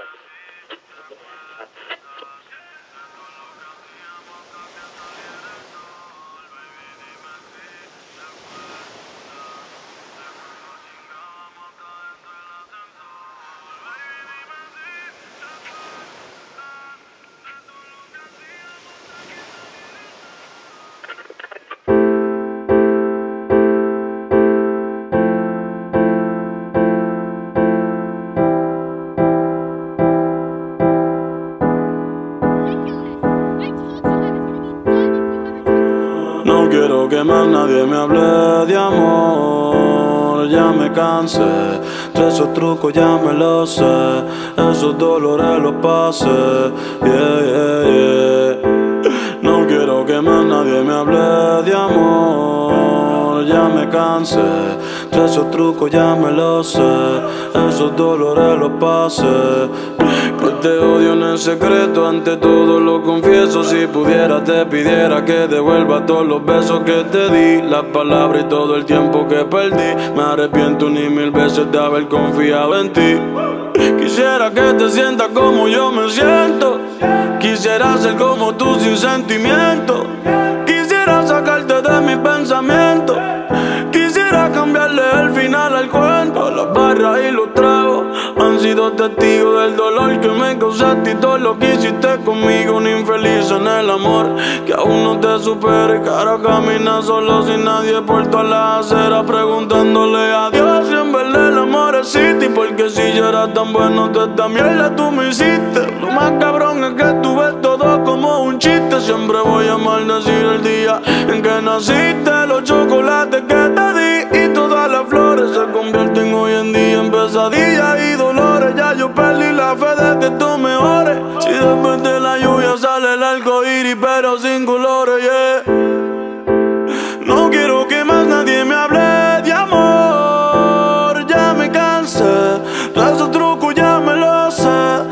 No que más nadie me hable de amor, ya me cansé. De esos trucos ya me los sé, esos dolores los pasé. Yeah, yeah, yeah. Ya me cansé. De esos trucos ya me los sé, esos dolores los pasé. Pues te odio en el secreto, ante todo lo confieso. Si pudiera, te pidiera que devuelva todos los besos que te di, las palabras y todo el tiempo que perdí. Me arrepiento ni mil veces de haber confiado en ti. Quisiera que te sientas como yo me siento. Quisiera ser como tú sin sentimiento. Quisiera sacarte de mi pensamiento. Barras y los tragos han sido testigos del dolor que me causaste y todo lo que hiciste conmigo. Un infeliz en el amor que aún no te supera. Y cara camina solo sin nadie por todas las aceras preguntándole a Dios si en verdad el amor existe. Y porque si yo era tan bueno, toda esta mierda tú me hiciste. Lo más cabrón es que tú ves todo como un chiste. Siempre voy a maldecir el día en que naciste. Mejores. Si después de la lluvia sale el arco iris, pero sin colores, yeah. No quiero que más nadie me hable de amor. Ya me cansé. Todos esos trucos ya me los sé.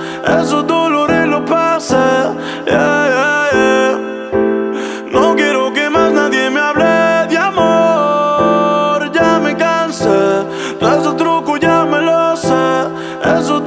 Esos dolores los pasé. Yeah, yeah, yeah. No quiero que más nadie me hable de amor. Ya me cansé. Todos esos trucos ya me los sé. Esos